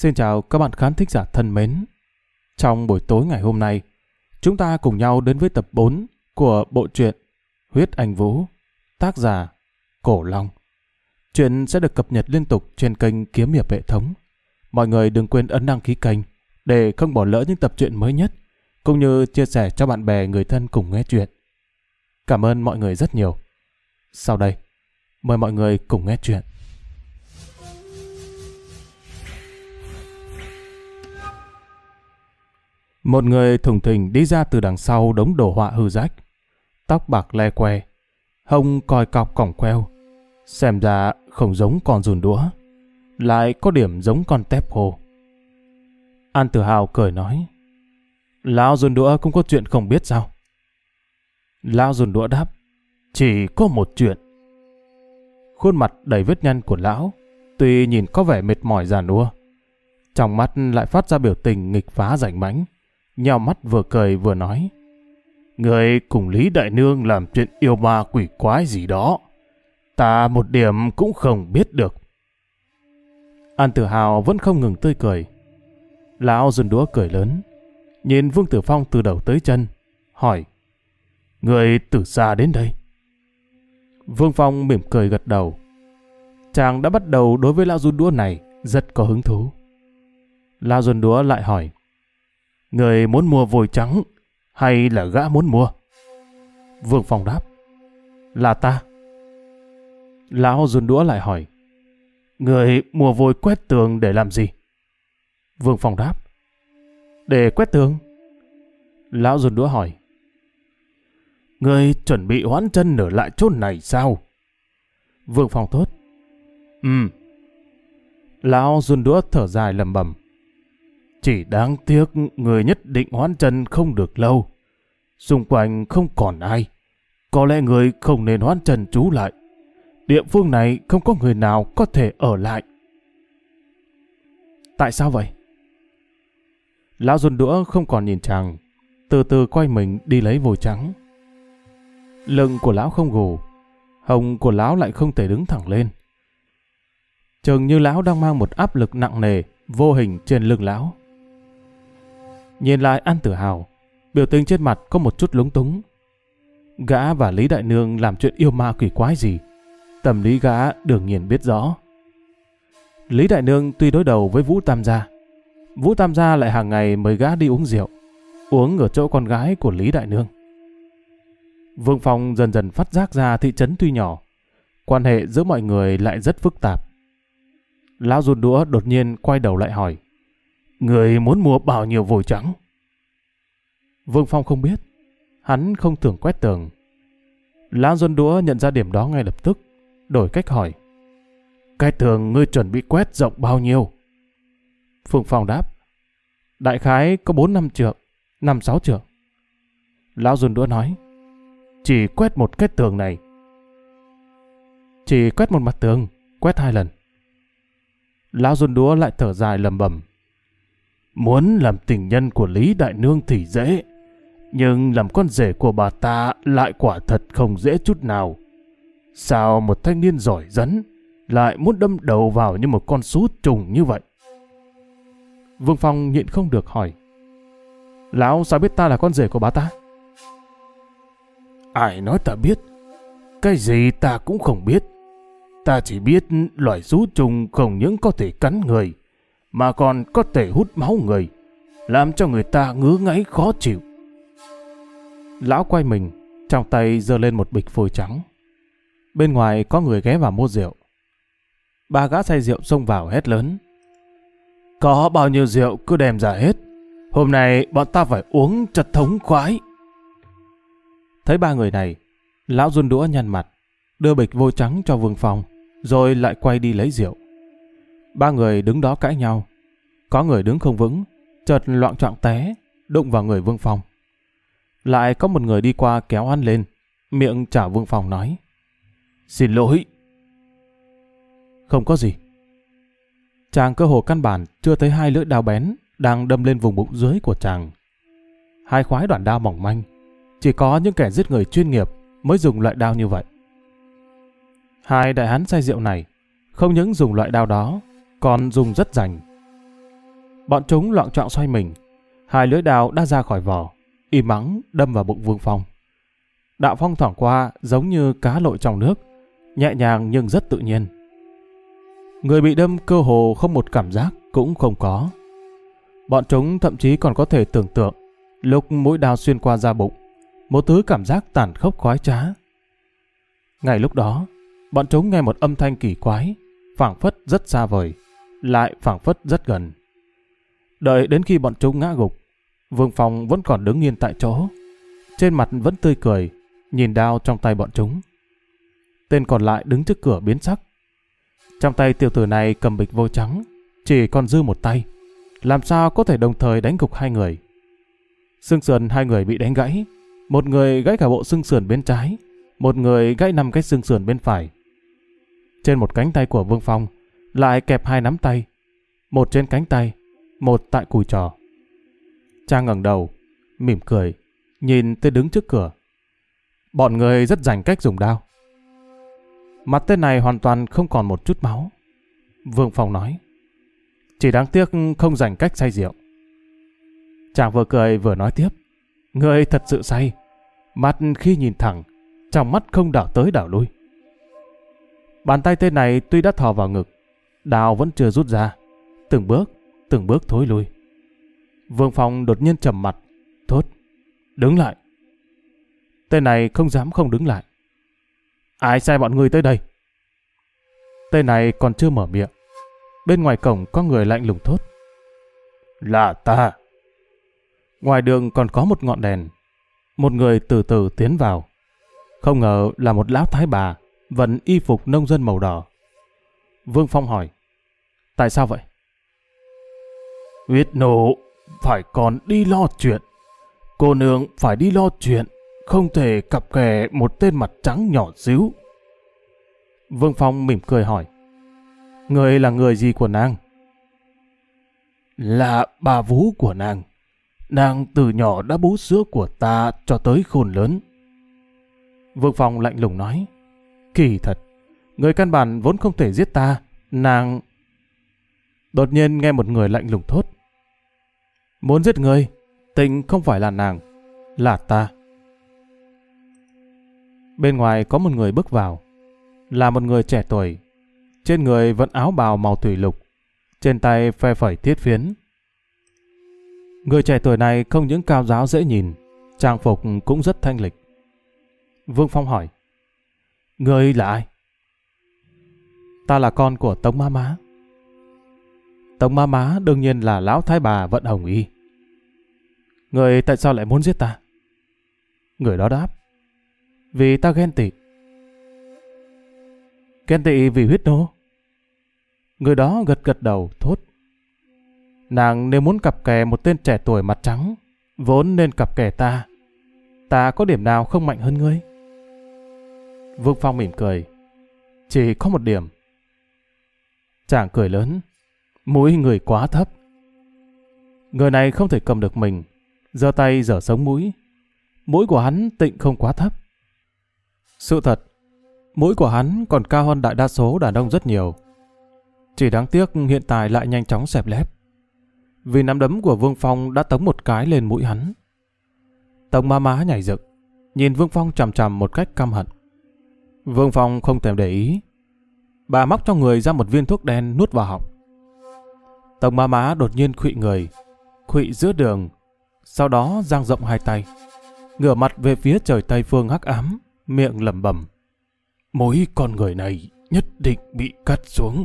Xin chào các bạn khán thính giả thân mến. Trong buổi tối ngày hôm nay, chúng ta cùng nhau đến với tập 4 của bộ truyện Huyết Anh Vũ, tác giả Cổ Long. Chuyện sẽ được cập nhật liên tục trên kênh Kiếm Hiệp Hệ Thống. Mọi người đừng quên ấn đăng ký kênh để không bỏ lỡ những tập truyện mới nhất, cũng như chia sẻ cho bạn bè người thân cùng nghe chuyện. Cảm ơn mọi người rất nhiều. Sau đây, mời mọi người cùng nghe chuyện. Một người thùng thình đi ra từ đằng sau đống đồ họa hư rách. Tóc bạc le que, hông coi cọc cỏng queo. Xem ra không giống con rùn đũa, lại có điểm giống con tép hồ. An Tử Hào cười nói, Lão rùn đũa cũng có chuyện không biết sao? Lão rùn đũa đáp, chỉ có một chuyện. Khuôn mặt đầy vết nhăn của lão, tuy nhìn có vẻ mệt mỏi già nua, trong mắt lại phát ra biểu tình nghịch phá rảnh mãnh nhào mắt vừa cười vừa nói. Người cùng Lý Đại Nương làm chuyện yêu ma quỷ quái gì đó. Ta một điểm cũng không biết được. An Tử Hào vẫn không ngừng tươi cười. Lão dừng đũa cười lớn, nhìn Vương Tử Phong từ đầu tới chân, hỏi. Người từ xa đến đây. Vương Phong mỉm cười gật đầu. Chàng đã bắt đầu đối với lão run đũa này rất có hứng thú. Lão run đũa lại hỏi. Người muốn mua vôi trắng hay là gã muốn mua? Vương Phong đáp. Là ta. Lão run đũa lại hỏi. Người mua vôi quét tường để làm gì? Vương Phong đáp. Để quét tường. Lão run đũa hỏi. Người chuẩn bị hoãn chân ở lại chốn này sao? Vương Phong thốt Ừ. Lão run đũa thở dài lầm bầm. Chỉ đáng tiếc người nhất định hoãn chân không được lâu. Xung quanh không còn ai. Có lẽ người không nên hoãn chân trú lại. Địa phương này không có người nào có thể ở lại. Tại sao vậy? Lão run đũa không còn nhìn chàng. Từ từ quay mình đi lấy vôi trắng. Lưng của lão không gù. Hồng của lão lại không thể đứng thẳng lên. Chừng như lão đang mang một áp lực nặng nề, vô hình trên lưng lão. Nhìn lại An Tử Hào, biểu tình trên mặt có một chút lúng túng. Gã và Lý Đại Nương làm chuyện yêu ma quỷ quái gì, tâm lý gã đương nhiên biết rõ. Lý Đại Nương tuy đối đầu với Vũ Tam Gia, Vũ Tam Gia lại hàng ngày mời gã đi uống rượu, uống ở chỗ con gái của Lý Đại Nương. Vương Phong dần dần phát giác ra thị trấn tuy nhỏ, quan hệ giữa mọi người lại rất phức tạp. Lão rụt đũa đột nhiên quay đầu lại hỏi. Người muốn mua bao nhiêu vôi trắng? Vương Phong không biết. Hắn không tưởng quét tường. Lão Duân Đũa nhận ra điểm đó ngay lập tức, đổi cách hỏi. Cái tường ngươi chuẩn bị quét rộng bao nhiêu? Phương Phong đáp. Đại khái có 4 năm trượng, 5 6 trượng. Lão Duân Đũa nói. Chỉ quét một cái tường này. Chỉ quét một mặt tường, quét hai lần. Lão Duân Đũa lại thở dài lầm bầm. Muốn làm tình nhân của Lý Đại Nương thì dễ, nhưng làm con rể của bà ta lại quả thật không dễ chút nào. Sao một thanh niên giỏi rắn lại muốn đâm đầu vào như một con sút trùng như vậy? Vương Phong nhịn không được hỏi. Lão sao biết ta là con rể của bà ta? Ai nói ta biết? Cái gì ta cũng không biết. Ta chỉ biết loài sú trùng không những có thể cắn người, mà còn có thể hút máu người, làm cho người ta ngứa ngáy khó chịu. Lão quay mình, trong tay giơ lên một bịch phôi trắng. Bên ngoài có người ghé vào mua rượu. Ba gã say rượu xông vào hét lớn. Có bao nhiêu rượu cứ đem ra hết. Hôm nay bọn ta phải uống cho thống khoái. Thấy ba người này, lão run đũa nhăn mặt, đưa bịch vôi trắng cho Vương Phong, rồi lại quay đi lấy rượu. Ba người đứng đó cãi nhau. Có người đứng không vững, chợt loạn trọng té, đụng vào người Vương Phong. Lại có một người đi qua kéo ăn lên, miệng trả Vương Phong nói. Xin lỗi. Không có gì. Chàng cơ hồ căn bản chưa thấy hai lưỡi đao bén đang đâm lên vùng bụng dưới của chàng. Hai khoái đoạn đao mỏng manh, chỉ có những kẻ giết người chuyên nghiệp mới dùng loại đao như vậy. Hai đại hán say rượu này không những dùng loại đao đó còn dùng rất rành. Bọn chúng loạn trọng xoay mình. Hai lưỡi đào đã ra khỏi vỏ, im mắng đâm vào bụng Vương Phong. Đạo phong thoảng qua giống như cá lội trong nước, nhẹ nhàng nhưng rất tự nhiên. Người bị đâm cơ hồ không một cảm giác cũng không có. Bọn chúng thậm chí còn có thể tưởng tượng lúc mũi đao xuyên qua da bụng, một thứ cảm giác tàn khốc khoái trá. Ngay lúc đó, bọn chúng nghe một âm thanh kỳ quái, phảng phất rất xa vời, lại phảng phất rất gần. Đợi đến khi bọn chúng ngã gục, Vương Phong vẫn còn đứng yên tại chỗ, trên mặt vẫn tươi cười, nhìn đao trong tay bọn chúng. Tên còn lại đứng trước cửa biến sắc. Trong tay tiểu tử này cầm bịch vô trắng, chỉ còn dư một tay. Làm sao có thể đồng thời đánh gục hai người? Xương sườn hai người bị đánh gãy. Một người gãy cả bộ xương sườn bên trái, một người gãy năm cái xương sườn bên phải. Trên một cánh tay của Vương Phong lại kẹp hai nắm tay, một trên cánh tay, một tại cùi trò. Trang ngẩng đầu, mỉm cười, nhìn tên đứng trước cửa. Bọn người rất rành cách dùng đao. Mặt tên này hoàn toàn không còn một chút máu. Vương Phong nói. Chỉ đáng tiếc không dành cách say rượu. Chàng vừa cười vừa nói tiếp. Người thật sự say. Mặt khi nhìn thẳng, trong mắt không đảo tới đảo lui. Bàn tay tên này tuy đã thò vào ngực, đào vẫn chưa rút ra. Từng bước, từng bước thối lui. Vương Phong đột nhiên trầm mặt, thốt. Đứng lại. Tên này không dám không đứng lại. Ai sai bọn người tới đây? Tên này còn chưa mở miệng. Bên ngoài cổng có người lạnh lùng thốt. Là ta. Ngoài đường còn có một ngọn đèn. Một người từ từ tiến vào. Không ngờ là một lão thái bà, vẫn y phục nông dân màu đỏ. Vương Phong hỏi. Tại sao vậy? Huyết nổ, phải còn đi lo chuyện. Cô nương phải đi lo chuyện, không thể cặp kè một tên mặt trắng nhỏ xíu. Vương Phong mỉm cười hỏi. Người là người gì của nàng? Là bà vú của nàng. Nàng từ nhỏ đã bú sữa của ta cho tới khôn lớn. Vương Phong lạnh lùng nói. Kỳ thật, người căn bản vốn không thể giết ta. Nàng... Đột nhiên nghe một người lạnh lùng thốt. Muốn giết người, tình không phải là nàng, là ta. Bên ngoài có một người bước vào. Là một người trẻ tuổi. Trên người vẫn áo bào màu thủy lục. Trên tay phe phẩy thiết phiến. Người trẻ tuổi này không những cao giáo dễ nhìn, trang phục cũng rất thanh lịch. Vương Phong hỏi. Người là ai? Ta là con của Tống Ma Má. Tống Ma Má đương nhiên là lão thái bà vận hồng y. Người tại sao lại muốn giết ta? Người đó đáp. Vì ta ghen tị. Ghen tị vì huyết nô. Người đó gật gật đầu thốt. Nàng nếu muốn cặp kè một tên trẻ tuổi mặt trắng, vốn nên cặp kè ta. Ta có điểm nào không mạnh hơn ngươi? Vương Phong mỉm cười. Chỉ có một điểm. Chàng cười lớn. Mũi người quá thấp. Người này không thể cầm được mình. giơ tay giở sống mũi. Mũi của hắn tịnh không quá thấp. Sự thật, mũi của hắn còn cao hơn đại đa số đàn ông rất nhiều. Chỉ đáng tiếc hiện tại lại nhanh chóng xẹp lép. Vì nắm đấm của Vương Phong đã tống một cái lên mũi hắn. Tống ma má nhảy dựng, nhìn Vương Phong chằm chằm một cách căm hận. Vương Phong không thèm để ý. Bà móc trong người ra một viên thuốc đen nuốt vào họng. Tông má má đột nhiên khụy người, khụy giữa đường, sau đó giang rộng hai tay, ngửa mặt về phía trời Tây Phương hắc ám, miệng lẩm bẩm. Mối con người này nhất định bị cắt xuống.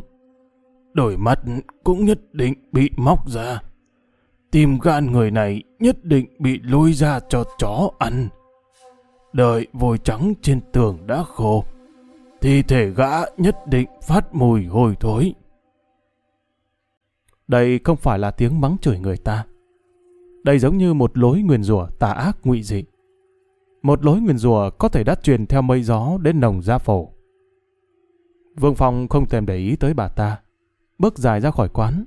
Đổi mắt cũng nhất định bị móc ra. Tim gan người này nhất định bị lôi ra cho chó ăn. Đợi vôi trắng trên tường đã khô, thì thể gã nhất định phát mùi hôi thối. Đây không phải là tiếng mắng chửi người ta. Đây giống như một lối nguyền rủa tà ác ngụy dị. Một lối nguyền rủa có thể đắt truyền theo mây gió đến nồng gia phổ. Vương Phong không thèm để ý tới bà ta, bước dài ra khỏi quán.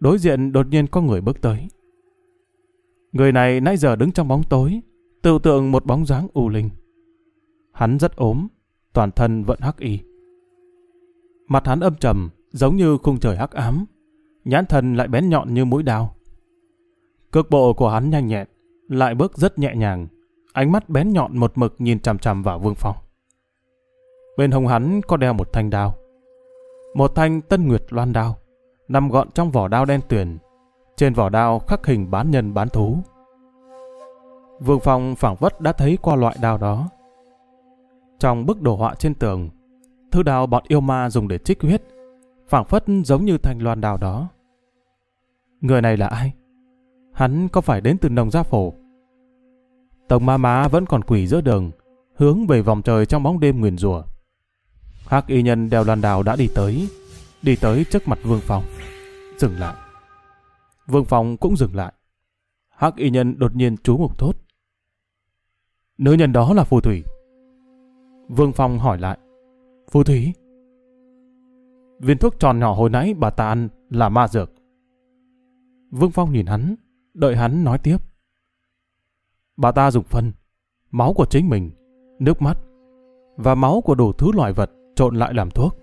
Đối diện đột nhiên có người bước tới. Người này nãy giờ đứng trong bóng tối, tự tượng một bóng dáng u linh. Hắn rất ốm, toàn thân vẫn hắc y. Mặt hắn âm trầm, giống như khung trời hắc ám, nhãn thần lại bén nhọn như mũi đao. Cước bộ của hắn nhanh nhẹn, lại bước rất nhẹ nhàng, ánh mắt bén nhọn một mực nhìn chằm chằm vào Vương Phong. Bên hông hắn có đeo một thanh đao. Một thanh tân nguyệt loan đao, nằm gọn trong vỏ đao đen tuyền. Trên vỏ đao khắc hình bán nhân bán thú. Vương Phong phảng vất đã thấy qua loại đao đó. Trong bức đồ họa trên tường, thứ đào bọn yêu ma dùng để trích huyết, phảng phất giống như thanh loan đào đó. Người này là ai? Hắn có phải đến từ nồng gia phổ? Tổng ma má vẫn còn quỷ giữa đường, hướng về vòng trời trong bóng đêm nguyền rủa. Hắc y nhân đeo loan đào đã đi tới, đi tới trước mặt Vương Phong, dừng lại. Vương Phong cũng dừng lại. Hắc y nhân đột nhiên chú mục thốt. Nữ nhân đó là phù thủy. Vương Phong hỏi lại. Phù thủy? Viên thuốc tròn nhỏ hồi nãy bà ta ăn là ma dược. Vương Phong nhìn hắn, đợi hắn nói tiếp. Bà ta dùng phân, máu của chính mình, nước mắt và máu của đủ thứ loài vật trộn lại làm thuốc.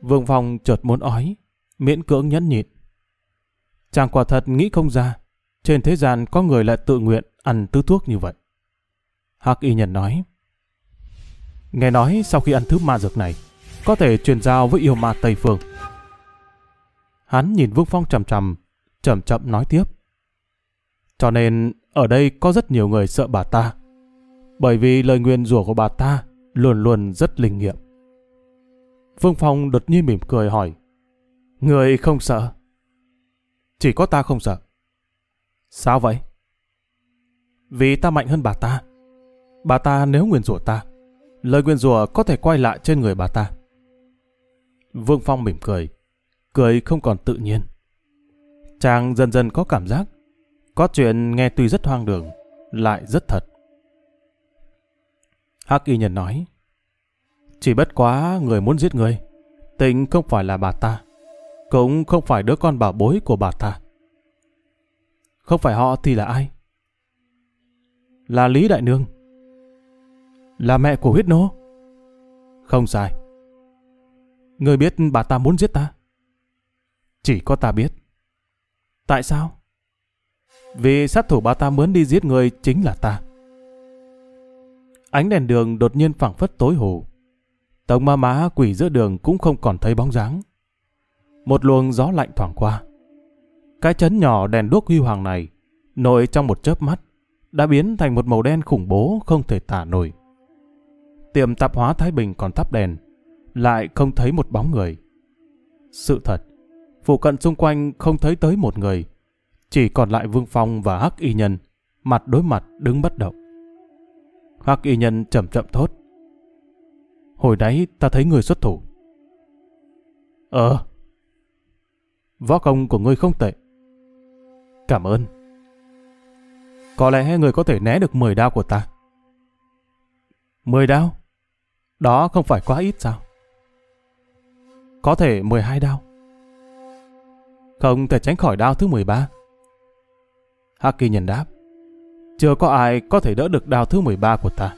Vương Phong chợt muốn ói, miễn cưỡng nhẫn nhịn. Chàng quả thật nghĩ không ra, trên thế gian có người lại tự nguyện ăn tứ thuốc như vậy. Hắc y nhân nói, Nghe nói sau khi ăn thứ ma dược này, có thể truyền giao với yêu ma Tây Phương. Hắn nhìn Vương Phong chầm chầm, chậm chậm nói tiếp. Cho nên ở đây có rất nhiều người sợ bà ta. Bởi vì lời nguyền rủa của bà ta luôn luôn rất linh nghiệm. Vương Phong đột nhiên mỉm cười hỏi. Người không sợ? Chỉ có ta không sợ. Sao vậy? Vì ta mạnh hơn bà ta. Bà ta nếu nguyền rủa ta, lời nguyên rủa có thể quay lại trên người bà ta. Vương Phong mỉm cười, cười không còn tự nhiên. Chàng dần dần có cảm giác, có chuyện nghe tuy rất hoang đường, lại rất thật. Hắc y nhân nói, chỉ bất quá người muốn giết người, tình không phải là bà ta, cũng không phải đứa con bảo bối của bà ta. Không phải họ thì là ai? Là Lý Đại Nương. Là mẹ của huyết nô. Không sai. Ngươi biết bà ta muốn giết ta? Chỉ có ta biết. Tại sao? Vì sát thủ bà ta muốn đi giết người chính là ta. Ánh đèn đường đột nhiên phẳng phất tối hồ. Tống ma má quỷ giữa đường cũng không còn thấy bóng dáng. Một luồng gió lạnh thoảng qua. Cái chấn nhỏ đèn đuốc huy hoàng này, nổi trong một chớp mắt, đã biến thành một màu đen khủng bố không thể tả nổi. Tiệm tạp hóa Thái Bình còn thắp đèn, lại không thấy một bóng người. Sự thật, phụ cận xung quanh không thấy tới một người, chỉ còn lại Vương Phong và Hắc Y Nhân, mặt đối mặt đứng bất động. Hắc Y Nhân chậm chậm thốt. Hồi đấy ta thấy người xuất thủ. Ờ. Võ công của ngươi không tệ. Cảm ơn. Có lẽ người có thể né được 10 đao của ta. 10 đao? Đó không phải quá ít sao? Có thể 12 đao. Không thể tránh khỏi đao thứ 13. Haki nhận đáp. Chưa có ai có thể đỡ được đao thứ 13 của ta.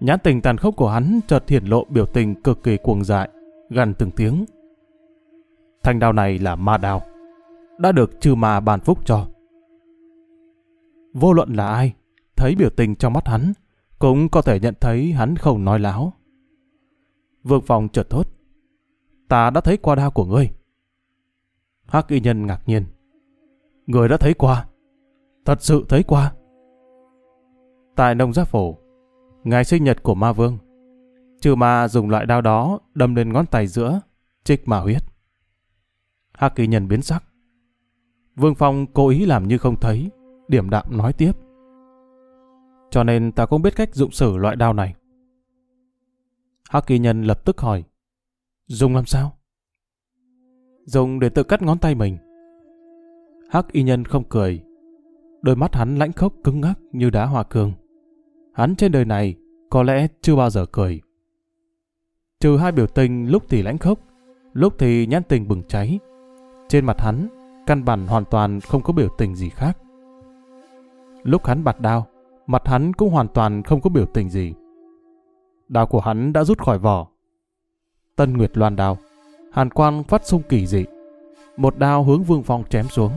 Nhãn tình tàn khốc của hắn chợt hiển lộ biểu tình cực kỳ cuồng dại, gần từng tiếng. Thanh đao này là ma đao, đã được trừ ma bàn phúc cho. Vô luận là ai, thấy biểu tình trong mắt hắn, cũng có thể nhận thấy hắn không nói láo. Vương Phong chợt thốt. Ta đã thấy qua đao của ngươi. Hắc y nhân ngạc nhiên. Người đã thấy qua. Thật sự thấy qua. Tại nông giáp phổ, ngày sinh nhật của ma vương, trừ ma dùng loại đao đó đâm lên ngón tay giữa, trích mà huyết. Hắc y nhân biến sắc. Vương Phong cố ý làm như không thấy, điểm đạm nói tiếp. Cho nên ta cũng biết cách dụng sử loại đao này. Hắc kỳ nhân lập tức hỏi. Dùng làm sao? Dùng để tự cắt ngón tay mình. Hắc y nhân không cười. Đôi mắt hắn lãnh khốc cứng ngắc như đá hòa cương. Hắn trên đời này có lẽ chưa bao giờ cười. Trừ hai biểu tình lúc thì lãnh khốc, lúc thì nhãn tình bừng cháy. Trên mặt hắn, căn bản hoàn toàn không có biểu tình gì khác. Lúc hắn bạt đao, mặt hắn cũng hoàn toàn không có biểu tình gì. Đao của hắn đã rút khỏi vỏ. Tân Nguyệt loan đao, hàn quang phát sung kỳ dị, Một đao hướng Vương Phong chém xuống.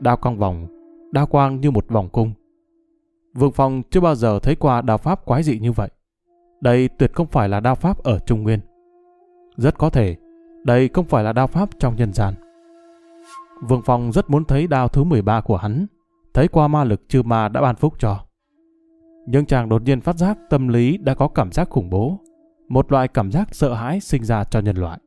Đao cong vòng, đao quang như một vòng cung. Vương Phong chưa bao giờ thấy qua đao pháp quái dị như vậy. Đây tuyệt không phải là đao pháp ở Trung Nguyên. Rất có thể, đây không phải là đao pháp trong nhân gian. Vương Phong rất muốn thấy đao thứ 13 của hắn, thấy qua ma lực chư ma đã ban phúc cho. Nhưng chàng đột nhiên phát giác tâm lý đã có cảm giác khủng bố, một loại cảm giác sợ hãi sinh ra cho nhân loại.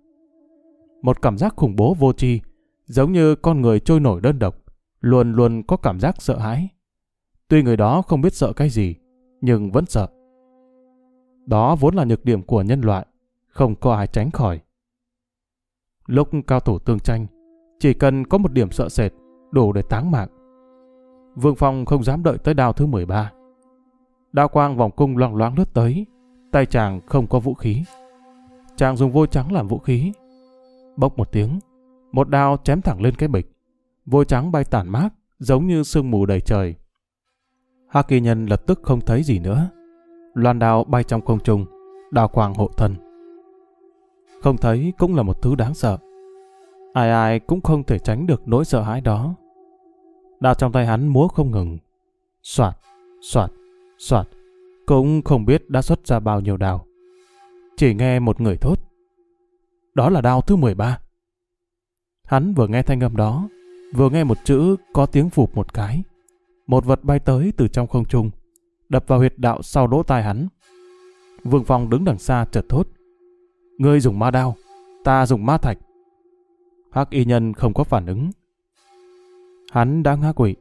Một cảm giác khủng bố vô tri, giống như con người trôi nổi đơn độc, luôn luôn có cảm giác sợ hãi. Tuy người đó không biết sợ cái gì, nhưng vẫn sợ. Đó vốn là nhược điểm của nhân loại, không có ai tránh khỏi. Lúc cao thủ tương tranh, chỉ cần có một điểm sợ sệt, đủ để táng mạng. Vương Phong không dám đợi tới đao thứ 13. Đao quang vòng cung loang loáng lướt tới, tay chàng không có vũ khí. Chàng dùng vôi trắng làm vũ khí. Bốc một tiếng, một đao chém thẳng lên cái bịch. Vôi trắng bay tản mát, giống như sương mù đầy trời. Hạ kỳ nhân lập tức không thấy gì nữa. Loan đao bay trong không trung, đao quang hộ thân. Không thấy cũng là một thứ đáng sợ. Ai ai cũng không thể tránh được nỗi sợ hãi đó. Đao trong tay hắn múa không ngừng. Soạt, soạt, soạt. Cũng không biết đã xuất ra bao nhiêu đao. Chỉ nghe một người thốt. Đó là đao thứ 13. Hắn vừa nghe thanh âm đó, vừa nghe một chữ có tiếng phụp một cái. Một vật bay tới từ trong không trung, đập vào huyệt đạo sau lỗ tai hắn. Vương Phong đứng đằng xa chợt thốt. Ngươi dùng ma đao, ta dùng ma thạch. Hắc y nhân không có phản ứng. Hắn đã ngã quỷ.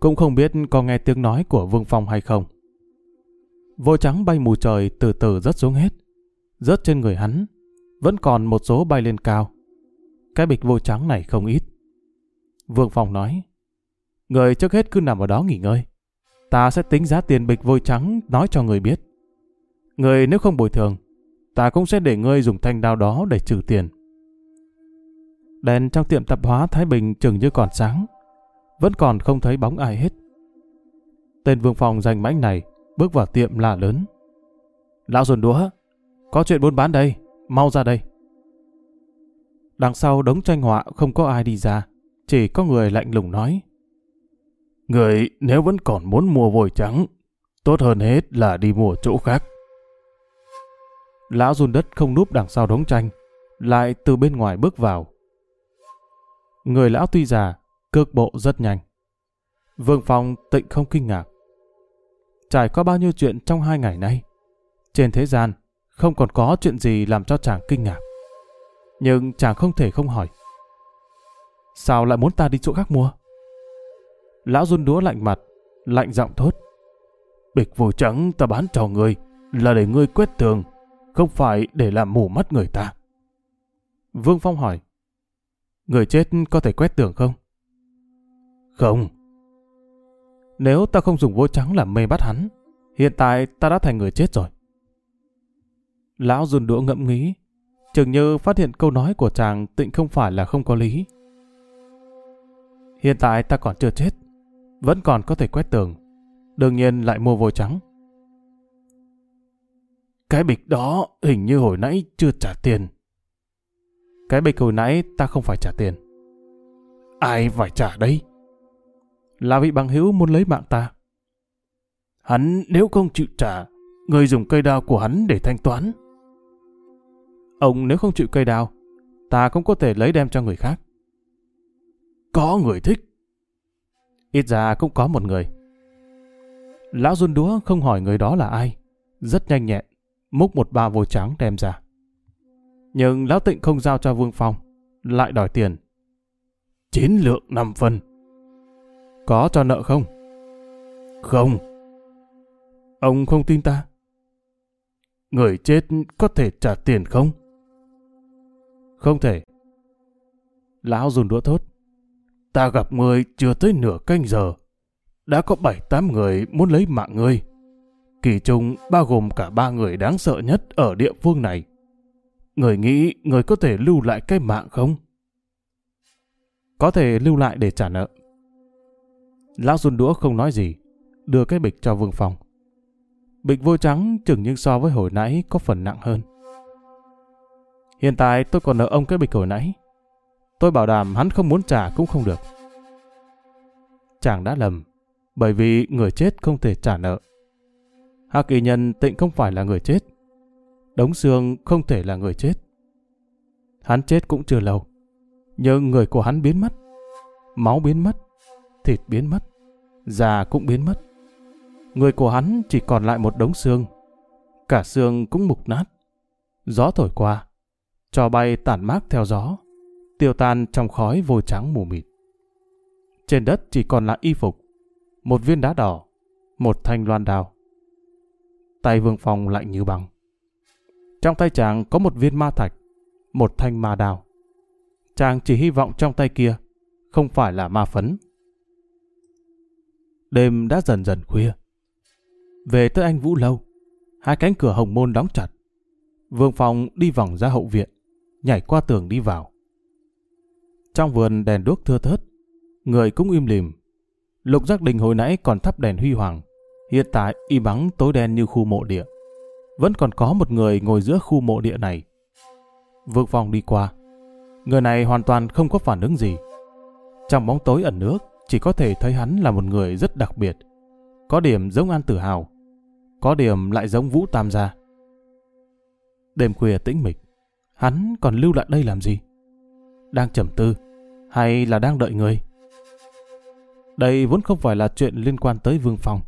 cũng không biết có nghe tiếng nói của Vương Phong hay không. Vôi trắng bay mù trời từ từ rớt xuống hết. Rớt trên người hắn, vẫn còn một số bay lên cao. Cái bịch vôi trắng này không ít. Vương Phong nói, Người trước hết cứ nằm ở đó nghỉ ngơi. Ta sẽ tính giá tiền bịch vôi trắng nói cho người biết. Người nếu không bồi thường, ta cũng sẽ để ngươi dùng thanh đao đó để trừ tiền. Đèn trong tiệm tạp hóa Thái Bình chừng như còn sáng, vẫn còn không thấy bóng ai hết. Tên vương phòng danh mãnh này bước vào tiệm là lớn. Lão dồn đũa, có chuyện buôn bán đây, mau ra đây. Đằng sau đống tranh họa không có ai đi ra, chỉ có người lạnh lùng nói. Người nếu vẫn còn muốn mua vôi trắng, tốt hơn hết là đi mua chỗ khác. Lão run đất không núp đằng sau đống tranh, lại từ bên ngoài bước vào. Người lão tuy già, cước bộ rất nhanh. Vương Phong tịnh không kinh ngạc. Trải qua bao nhiêu chuyện trong hai ngày nay, trên thế gian không còn có chuyện gì làm cho chàng kinh ngạc. Nhưng chàng không thể không hỏi. Sao lại muốn ta đi chỗ khác mua? Lão run đúa lạnh mặt, lạnh giọng thốt. Bịch vồ trắng ta bán cho ngươi là để ngươi quét tường, không phải để làm mù mắt người ta. Vương Phong hỏi. Người chết có thể quét tường không? Không. Nếu ta không dùng vô trắng làm mê bắt hắn, hiện tại ta đã thành người chết rồi. Lão dùn đũa ngẫm nghĩ, chừng như phát hiện câu nói của chàng tịnh không phải là không có lý. Hiện tại ta còn chưa chết, vẫn còn có thể quét tường, đương nhiên lại mua vôi trắng. Cái bịch đó hình như hồi nãy chưa trả tiền. Cái bịch hồi nãy ta không phải trả tiền. Ai phải trả đây? Là vị bằng hữu muốn lấy mạng ta. Hắn nếu không chịu trả, người dùng cây đao của hắn để thanh toán. Ông nếu không chịu cây đao, ta cũng có thể lấy đem cho người khác. Có người thích. Ít ra cũng có một người. Lão run đúa không hỏi người đó là ai. Rất nhanh nhẹn, múc một ba vôi trắng đem ra. Nhưng Lão Tịnh không giao cho Vương Phong, lại đòi tiền. Chín lượng năm phân. Có cho nợ không? Không. Ông không tin ta? Người chết có thể trả tiền không? Không thể. Lão dùng đũa thốt. Ta gặp người chưa tới nửa canh giờ. Đã có bảy tám người muốn lấy mạng ngươi. Kỳ trung bao gồm cả ba người đáng sợ nhất ở địa phương này. Người nghĩ người có thể lưu lại cái mạng không? Có thể lưu lại để trả nợ. Lão run Đũa không nói gì, đưa cái bịch cho Vương Phong. Bịch vô trắng chừng nhưng so với hồi nãy có phần nặng hơn. Hiện tại tôi còn nợ ông cái bịch hồi nãy. Tôi bảo đảm hắn không muốn trả cũng không được. Chàng đã lầm, bởi vì người chết không thể trả nợ. Hạc kỳ nhân tịnh không phải là người chết. Đống xương không thể là người chết. Hắn chết cũng chưa lâu, nhưng người của hắn biến mất. Máu biến mất, thịt biến mất, da cũng biến mất. Người của hắn chỉ còn lại một đống xương. Cả xương cũng mục nát. Gió thổi qua, cho bay tản mát theo gió, tiêu tan trong khói vôi trắng mù mịt. Trên đất chỉ còn lại y phục, một viên đá đỏ, một thanh loan đào. Tay Vương Phong lạnh như băng. Trong tay chàng có một viên ma thạch, một thanh ma đào. Chàng chỉ hy vọng trong tay kia không phải là ma phấn. Đêm đã dần dần khuya. Về tới anh Vũ Lâu, hai cánh cửa hồng môn đóng chặt. Vương Phong đi vòng ra hậu viện, nhảy qua tường đi vào. Trong vườn đèn đuốc thưa thớt, người cũng im lìm. Lục giác đình hồi nãy còn thắp đèn huy hoàng, hiện tại y bắn tối đen như khu mộ địa. Vẫn còn có một người ngồi giữa khu mộ địa này. Vương Phong đi qua. Người này hoàn toàn không có phản ứng gì. Trong bóng tối ẩn nước, chỉ có thể thấy hắn là một người rất đặc biệt. Có điểm giống An Tử Hào, có điểm lại giống Vũ Tam Gia. Đêm khuya tĩnh mịch, hắn còn lưu lại đây làm gì? Đang trầm tư, hay là đang đợi người? Đây vốn không phải là chuyện liên quan tới Vương Phong,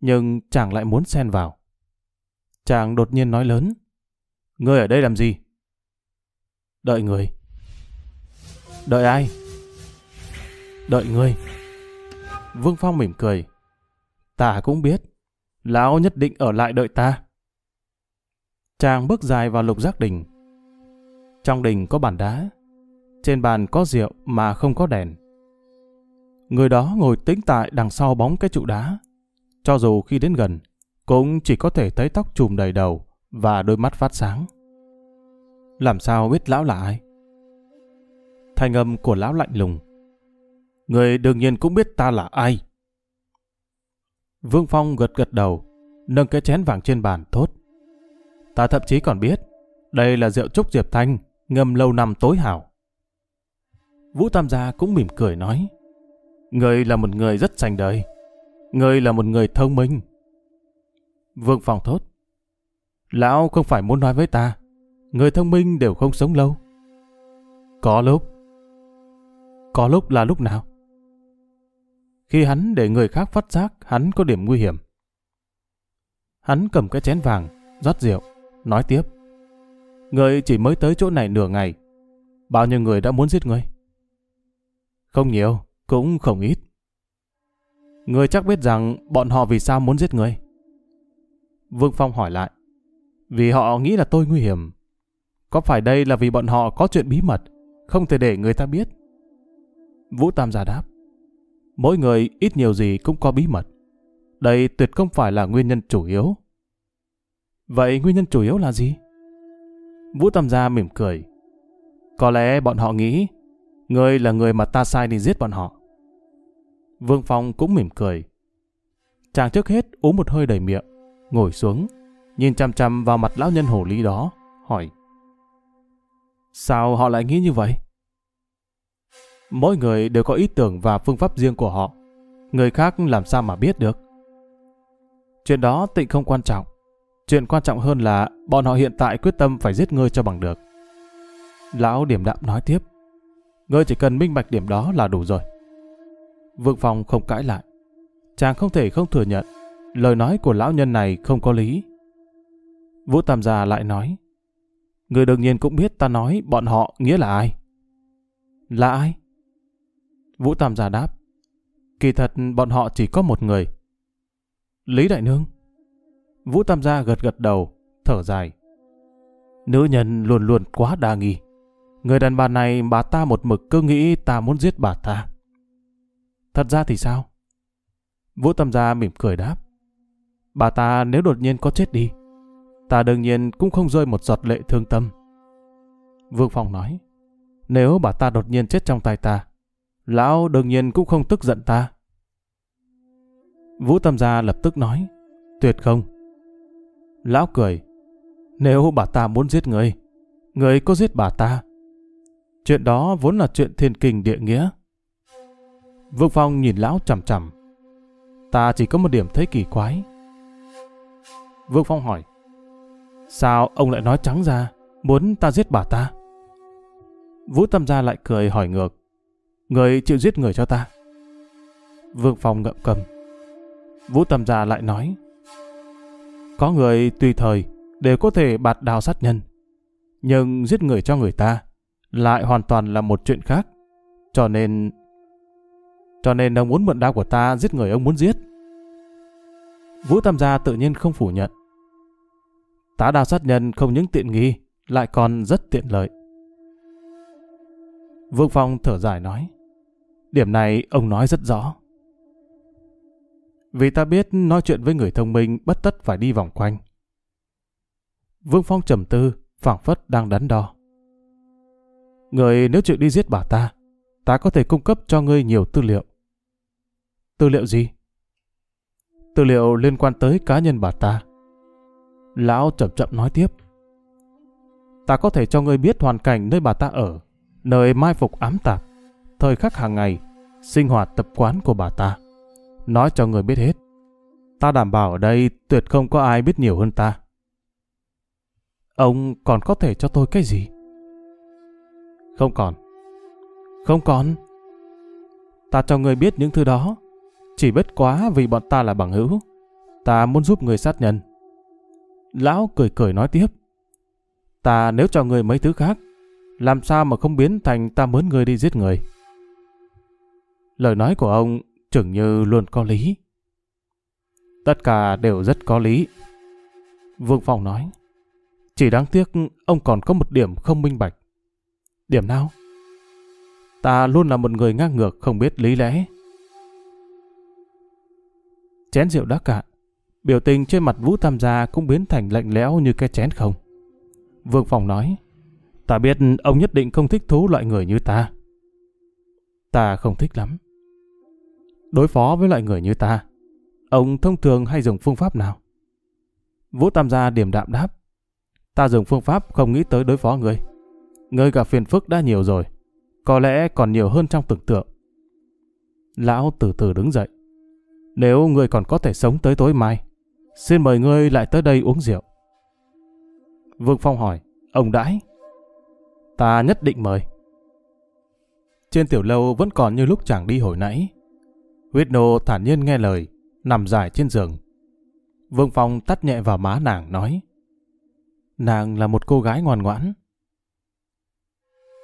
nhưng chàng lại muốn xen vào. Chàng đột nhiên nói lớn, Ngươi ở đây làm gì? Đợi người. Đợi ai? Đợi ngươi. Vương Phong mỉm cười. Ta cũng biết, lão nhất định ở lại đợi ta. Chàng bước dài vào lục giác đình. Trong đình có bàn đá, trên bàn có rượu mà không có đèn. Người đó ngồi tĩnh tại đằng sau bóng cái trụ đá. Cho dù khi đến gần, cũng chỉ có thể thấy tóc trùm đầy đầu và đôi mắt phát sáng. Làm sao biết lão là ai? Thanh âm của lão lạnh lùng. Người đương nhiên cũng biết ta là ai. Vương Phong gật gật đầu, nâng cái chén vàng trên bàn thốt. Ta thậm chí còn biết, đây là rượu trúc Diệp Thanh, ngâm lâu năm tối hảo. Vũ Tam Gia cũng mỉm cười nói, Người là một người rất sành đời, người là một người thông minh. Vương Phong thốt, Lão không phải muốn nói với ta, người thông minh đều không sống lâu. Có lúc. Có lúc là lúc nào? Khi hắn để người khác phát giác hắn có điểm nguy hiểm. Hắn cầm cái chén vàng, rót rượu, nói tiếp. Người chỉ mới tới chỗ này nửa ngày. Bao nhiêu người đã muốn giết người? Không nhiều, cũng không ít. Người chắc biết rằng bọn họ vì sao muốn giết người. Vương Phong hỏi lại. Vì họ nghĩ là tôi nguy hiểm. Có phải đây là vì bọn họ có chuyện bí mật, không thể để người ta biết? Vũ Tam giả đáp. Mỗi người ít nhiều gì cũng có bí mật. Đây tuyệt không phải là nguyên nhân chủ yếu. Vậy nguyên nhân chủ yếu là gì? Vũ Tam Gia mỉm cười. Có lẽ bọn họ nghĩ ngươi là người mà ta sai đi giết bọn họ. Vương Phong cũng mỉm cười. Chàng trước hết uống một hơi đầy miệng, ngồi xuống, nhìn chăm chăm vào mặt lão nhân hồ ly đó, hỏi. Sao họ lại nghĩ như vậy? Mỗi người đều có ý tưởng và phương pháp riêng của họ. Người khác làm sao mà biết được? Chuyện đó tịnh không quan trọng. Chuyện quan trọng hơn là bọn họ hiện tại quyết tâm phải giết ngươi cho bằng được. Lão điểm đạm nói tiếp. Ngươi chỉ cần minh bạch điểm đó là đủ rồi. Vương Phong không cãi lại. Chàng không thể không thừa nhận. Lời nói của lão nhân này không có lý. Vũ Tam Gia lại nói. Người đương nhiên cũng biết ta nói bọn họ nghĩa là ai. Là ai? Vũ Tam Gia đáp. Kỳ thật bọn họ chỉ có một người. Lý Đại Nương. Vũ Tam Gia gật gật đầu, thở dài. Nữ nhân luôn luôn quá đa nghi. Người đàn bà này bà ta một mực cứ nghĩ ta muốn giết bà ta. Thật ra thì sao? Vũ Tam Gia mỉm cười đáp. Bà ta nếu đột nhiên có chết đi, ta đương nhiên cũng không rơi một giọt lệ thương tâm. Vương Phong nói, nếu bà ta đột nhiên chết trong tay ta, lão đương nhiên cũng không tức giận ta. Vũ Tam Gia lập tức nói, tuyệt không. Lão cười, nếu bà ta muốn giết người, người có giết bà ta. Chuyện đó vốn là chuyện thiên kinh địa nghĩa. Vương Phong nhìn lão chằm chằm. Ta chỉ có một điểm thấy kỳ quái. Vương Phong hỏi. Sao ông lại nói trắng ra, muốn ta giết bà ta? Vũ Tâm Gia lại cười hỏi ngược. Người chịu giết người cho ta. Vương Phong ngậm cầm. Vũ Tầm Già lại nói. Có người tùy thời đều có thể bạt đào sát nhân. Nhưng giết người cho người ta lại hoàn toàn là một chuyện khác. Cho nên... Cho nên ông muốn mượn đao của ta giết người ông muốn giết. Vũ Tam Gia dạ tự nhiên không phủ nhận. Tá đao sát nhân không những tiện nghi, lại còn rất tiện lợi. Vương Phong thở dài nói. Điểm này ông nói rất rõ. Vì ta biết nói chuyện với người thông minh bất tất phải đi vòng quanh. Vương Phong trầm tư, phảng phất đang đắn đo. Người nếu chịu đi giết bà ta, ta có thể cung cấp cho ngươi nhiều tư liệu. Tư liệu gì? Tư liệu liên quan tới cá nhân bà ta. Lão chậm chậm nói tiếp. Ta có thể cho ngươi biết hoàn cảnh nơi bà ta ở, nơi mai phục ám tạp, thời khắc hàng ngày, sinh hoạt tập quán của bà ta. Nói cho người biết hết. Ta đảm bảo ở đây tuyệt không có ai biết nhiều hơn ta. Ông còn có thể cho tôi cái gì? Không còn. Không còn. Ta cho người biết những thứ đó. Chỉ bất quá vì bọn ta là bằng hữu. Ta muốn giúp người sát nhân. Lão cười cười nói tiếp. Ta nếu cho người mấy thứ khác, làm sao mà không biến thành ta mướn người đi giết người? Lời nói của ông chừng như luôn có lý. Tất cả đều rất có lý. Vương Phong nói. Chỉ đáng tiếc ông còn có một điểm không minh bạch. Điểm nào? Ta luôn là một người ngang ngược không biết lý lẽ. Chén rượu đã cạn. Biểu tình trên mặt Vũ Tam Gia cũng biến thành lạnh lẽo như cái chén không. Vương Phong nói, ta biết ông nhất định không thích thú loại người như ta. Ta không thích lắm. Đối phó với loại người như ta, ông thông thường hay dùng phương pháp nào? Vũ Tam Gia điềm đạm đáp, ta dùng phương pháp không nghĩ tới đối phó người. Ngươi gặp phiền phức đã nhiều rồi, có lẽ còn nhiều hơn trong tưởng tượng. Lão từ từ đứng dậy. Nếu người còn có thể sống tới tối mai, xin mời ngươi lại tới đây uống rượu. Vương Phong hỏi, ông đãi. Ta nhất định mời. Trên tiểu lâu vẫn còn như lúc chàng đi hồi nãy. Huyết nô thản nhiên nghe lời, nằm dài trên giường. Vương Phong tắt nhẹ vào má nàng nói. Nàng là một cô gái ngoan ngoãn.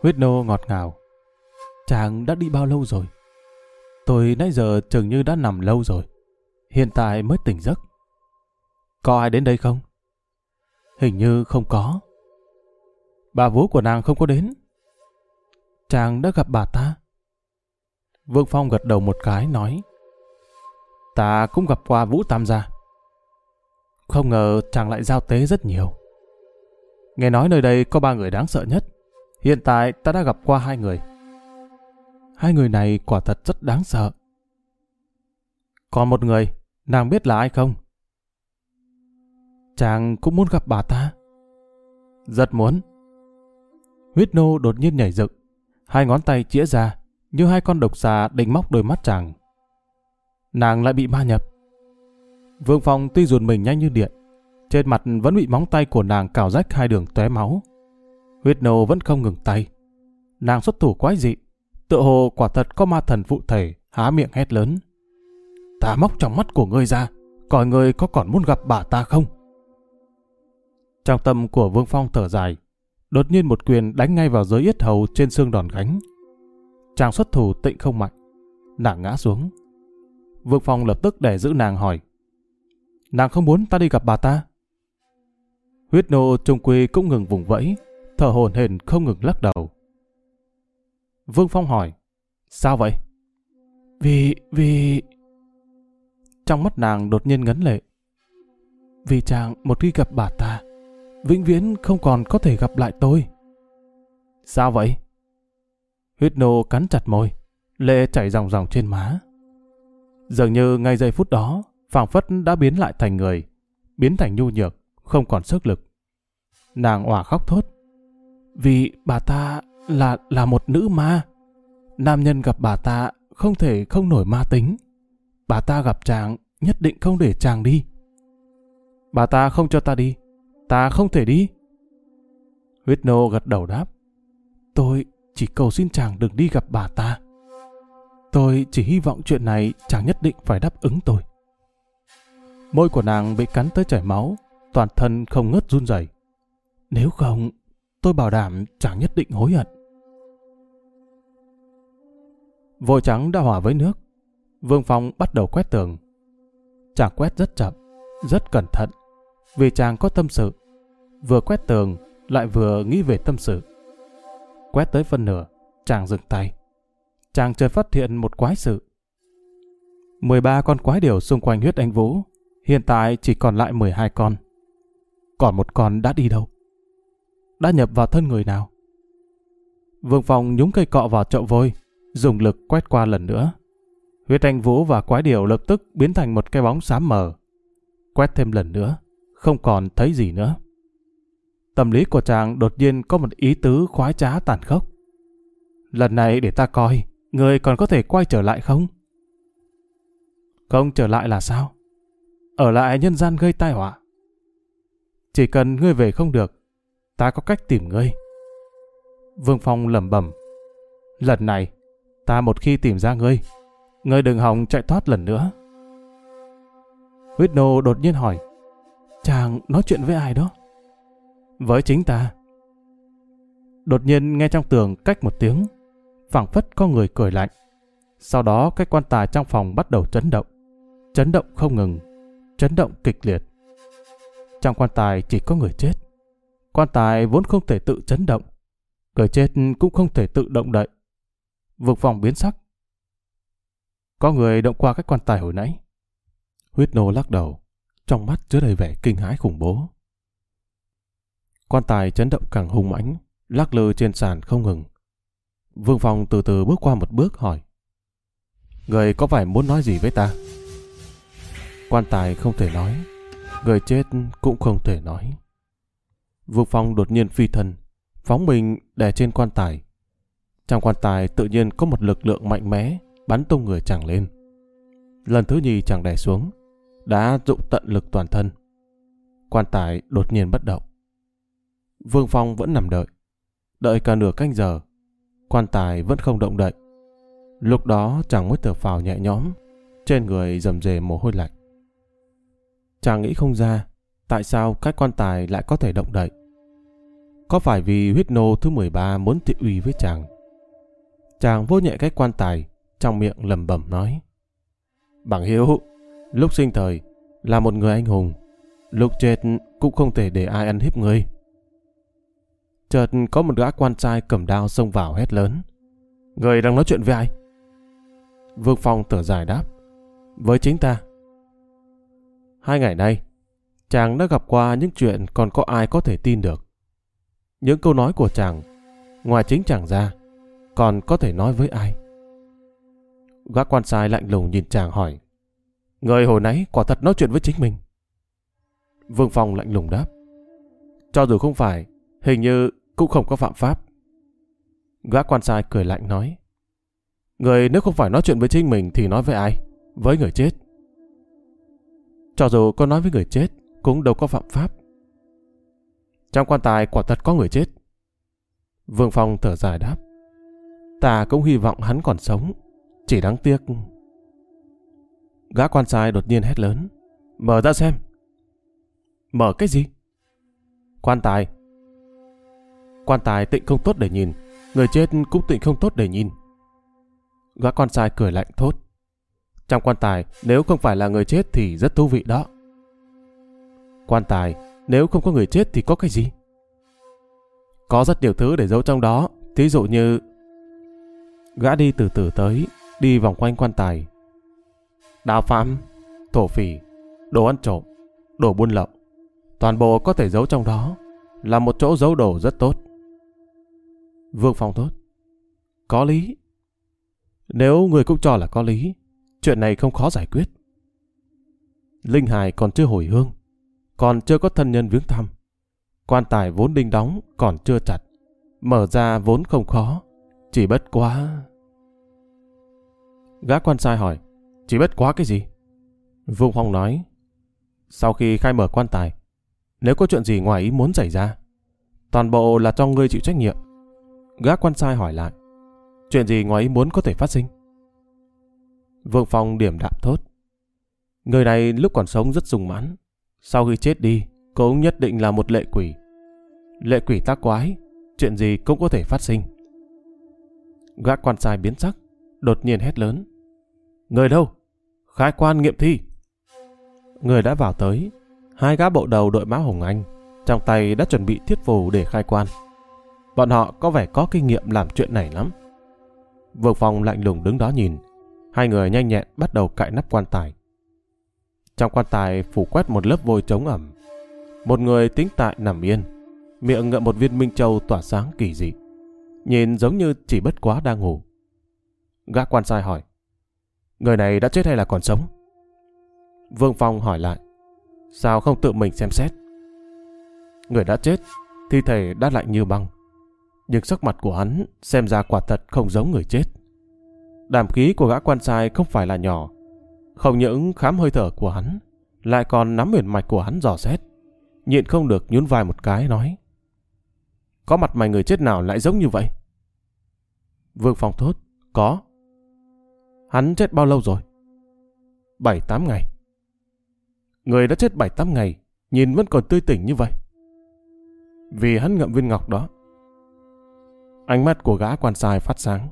Huyết nô ngọt ngào. Chàng đã đi bao lâu rồi? Tôi nãy giờ chừng như đã nằm lâu rồi. Hiện tại mới tỉnh giấc. Có ai đến đây không? Hình như không có. Bà vú của nàng không có đến. Chàng đã gặp bà ta. Vương Phong gật đầu một cái nói. Ta cũng gặp qua Vũ Tam gia. Không ngờ chàng lại giao tế rất nhiều. Nghe nói nơi đây có ba người đáng sợ nhất. Hiện tại ta đã gặp qua hai người. Hai người này quả thật rất đáng sợ. Còn một người, nàng biết là ai không? Chàng cũng muốn gặp bà ta. Rất muốn. Huyết nô đột nhiên nhảy dựng, hai ngón tay chĩa ra, như hai con độc xà định móc đôi mắt chàng. Nàng lại bị ma nhập. Vương Phong tuy ruột mình nhanh như điện, trên mặt vẫn bị móng tay của nàng cào rách hai đường tóe máu. Huyết nô vẫn không ngừng tay. Nàng xuất thủ quái dị, tựa hồ quả thật có ma thần phụ thể, há miệng hét lớn. Ta móc trong mắt của ngươi ra, coi ngươi có còn muốn gặp bà ta không? Trong tâm của Vương Phong thở dài, đột nhiên một quyền đánh ngay vào giới yết hầu trên xương đòn gánh. Chàng xuất thủ tịnh không mạnh, nàng ngã xuống. Vương Phong lập tức để giữ nàng hỏi. Nàng không muốn ta đi gặp bà ta? Huyết nô trung quy cũng ngừng vùng vẫy, thở hồn hển không ngừng lắc đầu. Vương Phong hỏi, sao vậy? Vì, vì... Trong mắt nàng đột nhiên ngấn lệ. Vì chàng một khi gặp bà ta, vĩnh viễn không còn có thể gặp lại tôi. Sao vậy? Huyết nô cắn chặt môi, lệ chảy ròng ròng trên má. Dường như ngay giây phút đó, phảng phất đã biến lại thành người, biến thành nhu nhược, không còn sức lực. Nàng òa khóc thốt. Vì bà ta là là một nữ ma. Nam nhân gặp bà ta không thể không nổi ma tính. Bà ta gặp chàng nhất định không để chàng đi. Bà ta không cho ta đi. Ta không thể đi. Huyết nô gật đầu đáp. Tôi chỉ cầu xin chàng đừng đi gặp bà ta. Tôi chỉ hy vọng chuyện này chàng nhất định phải đáp ứng tôi. Môi của nàng bị cắn tới chảy máu, toàn thân không ngớt run rẩy. Nếu không, tôi bảo đảm chàng nhất định hối hận. Vôi trắng đã hòa với nước. Vương Phong bắt đầu quét tường. Chàng quét rất chậm, rất cẩn thận, vì chàng có tâm sự. Vừa quét tường, lại vừa nghĩ về tâm sự. Quét tới phân nửa, chàng dừng tay. Chàng chợt phát hiện một quái sự. 13 con quái điều xung quanh huyết anh Vũ, hiện tại chỉ còn lại 12 con. Còn một con đã đi đâu? Đã nhập vào thân người nào? Vương Phong nhúng cây cọ vào chậu vôi, dùng lực quét qua lần nữa. Huyết anh Vũ và quái điều lập tức biến thành một cái bóng xám mờ. Quét thêm lần nữa, không còn thấy gì nữa. Tâm lý của chàng đột nhiên có một ý tứ khoái trá tàn khốc. Lần này để ta coi, người còn có thể quay trở lại không? Không trở lại là sao? Ở lại nhân gian gây tai họa. Chỉ cần ngươi về không được, ta có cách tìm ngươi. Vương Phong lẩm bẩm. Lần này, ta một khi tìm ra ngươi, ngươi đừng hòng chạy thoát lần nữa. Huyết nô đột nhiên hỏi, chàng nói chuyện với ai đó? Với chính ta. Đột nhiên nghe trong tường cách một tiếng, phảng phất có người cười lạnh. Sau đó cái quan tài trong phòng bắt đầu chấn động. Chấn động không ngừng, chấn động kịch liệt. Trong quan tài chỉ có người chết. Quan tài vốn không thể tự chấn động. Người chết cũng không thể tự động đậy. Vực phòng biến sắc. Có người động qua cái quan tài hồi nãy. Huyết nô lắc đầu, trong mắt chứa đầy vẻ kinh hãi khủng bố. Quan tài chấn động càng hung mãnh, lắc lư trên sàn không ngừng. Vương Phong từ từ bước qua một bước hỏi. Người có phải muốn nói gì với ta? Quan tài không thể nói, người chết cũng không thể nói. Vương Phong đột nhiên phi thân, phóng mình đè trên quan tài. Trong quan tài tự nhiên có một lực lượng mạnh mẽ bắn tung người chàng lên. Lần thứ nhì chàng đè xuống, đã dụng tận lực toàn thân. Quan tài đột nhiên bất động. Vương Phong vẫn nằm đợi. Đợi cả nửa canh giờ, quan tài vẫn không động đậy. Lúc đó chàng mới thở phào nhẹ nhõm, trên người rầm rề mồ hôi lạnh. Chàng nghĩ không ra, tại sao cái quan tài lại có thể động đậy. Có phải vì huyết nô thứ 13 muốn thị uy với chàng? Chàng vô nhẹ cái quan tài, trong miệng lầm bẩm nói. Bằng hiếu, lúc sinh thời, là một người anh hùng, lúc chết cũng không thể để ai ăn hiếp người. Chợt có một gã quan trai cầm đao xông vào hét lớn. Người đang nói chuyện với ai? Vương Phong thở dài đáp. Với chính ta. Hai ngày nay, chàng đã gặp qua những chuyện còn có ai có thể tin được. Những câu nói của chàng, ngoài chính chàng ra, còn có thể nói với ai? Gã quan sai lạnh lùng nhìn chàng hỏi. Người hồi nãy quả thật nói chuyện với chính mình. Vương Phong lạnh lùng đáp. Cho dù không phải, hình như cũng không có phạm pháp. Gã quan sai cười lạnh nói. Người nếu không phải nói chuyện với chính mình thì nói với ai? Với người chết. Cho dù có nói với người chết, cũng đâu có phạm pháp. Trong quan tài quả thật có người chết. Vương Phong thở dài đáp. Ta cũng hy vọng hắn còn sống. Chỉ đáng tiếc. Gã quan sai đột nhiên hét lớn. Mở ra xem. Mở cái gì? Quan tài. Quan tài tịnh không tốt để nhìn. Người chết cũng tịnh không tốt để nhìn. Gã quan trai cười lạnh thốt. Trong quan tài, nếu không phải là người chết thì rất thú vị đó. Quan tài, nếu không có người chết thì có cái gì? Có rất nhiều thứ để giấu trong đó, thí dụ như... Gã đi từ từ tới, đi vòng quanh quan tài. Đào phạm, thổ phỉ, đồ ăn trộm, đồ buôn lậu. Toàn bộ có thể giấu trong đó, là một chỗ giấu đồ rất tốt. Vương Phong tốt. Có lý. Nếu người cũng cho là có lý, chuyện này không khó giải quyết. Linh Hải còn chưa hồi hương, còn chưa có thân nhân viếng thăm. Quan tài vốn đinh đóng còn chưa chặt. Mở ra vốn không khó, chỉ bất quá... Gã quan sai hỏi, chỉ bất quá cái gì? Vương Phong nói, sau khi khai mở quan tài, nếu có chuyện gì ngoài ý muốn xảy ra, toàn bộ là cho ngươi chịu trách nhiệm. Gã quan sai hỏi lại, chuyện gì ngoài ý muốn có thể phát sinh? Vương Phong điểm đạm thốt. Người này lúc còn sống rất sung mãn, sau khi chết đi, cũng nhất định là một lệ quỷ. Lệ quỷ tác quái, chuyện gì cũng có thể phát sinh. Gã quan sai biến sắc, đột nhiên hét lớn. Người đâu? Khai quan nghiệm thi. Người đã vào tới, hai gã bộ đầu đội mã Hồng Anh, trong tay đã chuẩn bị thiết phù để khai quan. Bọn họ có vẻ có kinh nghiệm làm chuyện này lắm. Vương Phong lạnh lùng đứng đó nhìn, hai người nhanh nhẹn bắt đầu cạy nắp quan tài. Trong quan tài phủ quét một lớp vôi chống ẩm. Một người tính tại nằm yên, miệng ngậm một viên minh châu tỏa sáng kỳ dị. Nhìn giống như chỉ bất quá đang ngủ. Gã quan sai hỏi, người này đã chết hay là còn sống? Vương Phong hỏi lại, sao không tự mình xem xét? Người đã chết, thi thể đã lạnh như băng. Nhưng sắc mặt của hắn xem ra quả thật không giống người chết. Đàm khí của gã quan sai không phải là nhỏ. Không những khám hơi thở của hắn, lại còn nắm huyền mạch của hắn dò xét. Nhịn không được nhún vai một cái nói. Có mặt mày người chết nào lại giống như vậy? Vương Phong thốt. Có. Hắn chết bao lâu rồi? Bảy tám ngày. Người đã chết bảy tám ngày, nhìn vẫn còn tươi tỉnh như vậy. Vì hắn ngậm viên ngọc đó. Ánh mắt của gã quan sai phát sáng.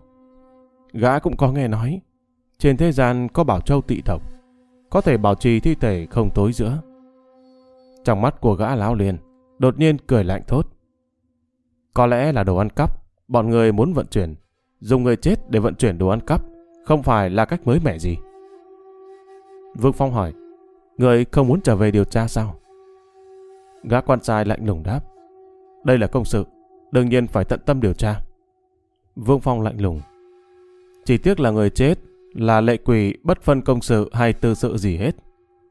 Gã cũng có nghe nói, trên thế gian có bảo châu tị độc, có thể bảo trì thi thể không tối giữa. Trong mắt của gã lão liền, đột nhiên cười lạnh thốt. Có lẽ là đồ ăn cắp, bọn người muốn vận chuyển, dùng người chết để vận chuyển đồ ăn cắp, không phải là cách mới mẻ gì. Vương Phong hỏi, người không muốn trở về điều tra sao? Gã quan sai lạnh lùng đáp, đây là công sự, đương nhiên phải tận tâm điều tra. Vương Phong lạnh lùng, chỉ tiếc là người chết, là lệ quỷ bất phân công sự hay tư sự gì hết.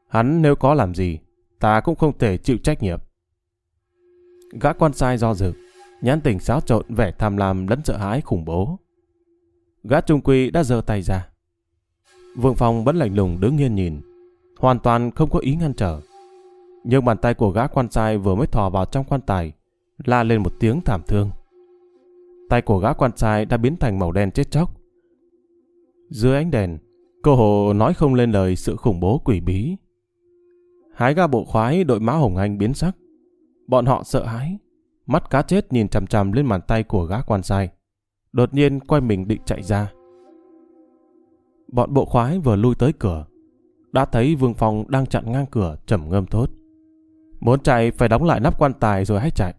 Hắn nếu có làm gì, ta cũng không thể chịu trách nhiệm. Gã quan sai do dự, nhãn tình xáo trộn vẻ tham lam lẫn sợ hãi khủng bố. Gã trung quy đã giơ tay ra. Vương Phong vẫn lạnh lùng đứng nghiêng nhìn, hoàn toàn không có ý ngăn trở. Nhưng bàn tay của gã quan sai vừa mới thò vào trong quan tài, la lên một tiếng thảm thương. Tay của gã quan sai đã biến thành màu đen chết chóc. Dưới ánh đèn, cô hồ nói không lên lời sự khủng bố quỷ bí. Hái ga bộ khoái đội mã hồng anh biến sắc. Bọn họ sợ hãi, mắt cá chết nhìn chằm chằm lên bàn tay của gã quan sai. Đột nhiên quay mình định chạy ra. Bọn bộ khoái vừa lui tới cửa, đã thấy Vương Phong đang chặn ngang cửa trầm ngâm thốt. Muốn chạy phải đóng lại nắp quan tài rồi hãy chạy.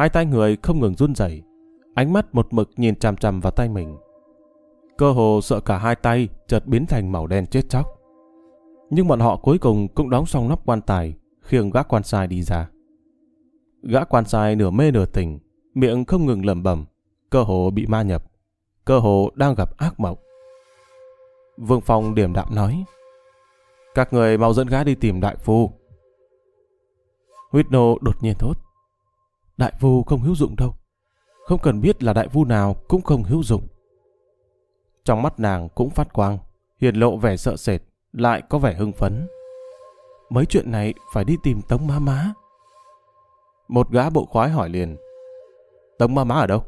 Hai tay người không ngừng run rẩy, ánh mắt một mực nhìn chằm chằm vào tay mình. Cơ hồ sợ cả hai tay chợt biến thành màu đen chết chóc. Nhưng bọn họ cuối cùng cũng đóng xong nắp quan tài, khiêng gã quan sai đi ra. Gã quan sai nửa mê nửa tỉnh, miệng không ngừng lẩm bẩm, cơ hồ bị ma nhập, cơ hồ đang gặp ác mộng. Vương Phong điểm đạm nói, các người mau dẫn gã đi tìm đại phu. Huyết nô đột nhiên thốt, đại Vu không hữu dụng đâu, không cần biết là đại Vu nào cũng không hữu dụng. Trong mắt nàng cũng phát quang, hiền lộ vẻ sợ sệt, lại có vẻ hưng phấn. Mấy chuyện này phải đi tìm Tống Má Má. Một gã bộ khoái hỏi liền. Tống Má Má ở đâu?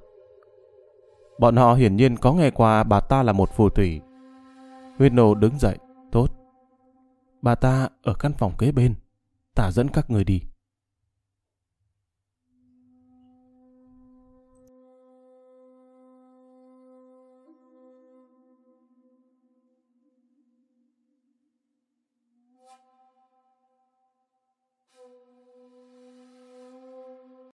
Bọn họ hiển nhiên có nghe qua bà ta là một phù thủy. Huyên nô đứng dậy, tốt. Bà ta ở căn phòng kế bên, ta dẫn các người đi.